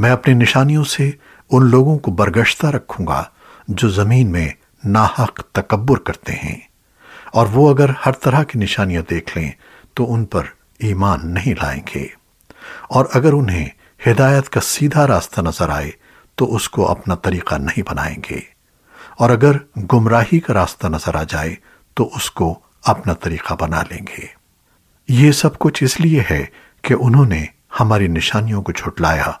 मैं अपनी निशानियों से उन लोगों को बरगश्ता रखूँगा, जो ज़मीन में नाहक तकबर करते हैं। और वो अगर हर तरह की निशानियाँ देख लें तो उन पर ईमान नहीं लाएँगे। और अगर उन्हें हिदायत का सीधा रास्ता नज़र आए तो उसको अपना तरीका नहीं बनाएँगे। और अगर गुमराही का रास्ता नज़र आ जाए तो उसको अपना तरीका बना लेंगे। ये सब कुछ इसलिए है कि उन्होंने हमारी निशानियों को छुटलाया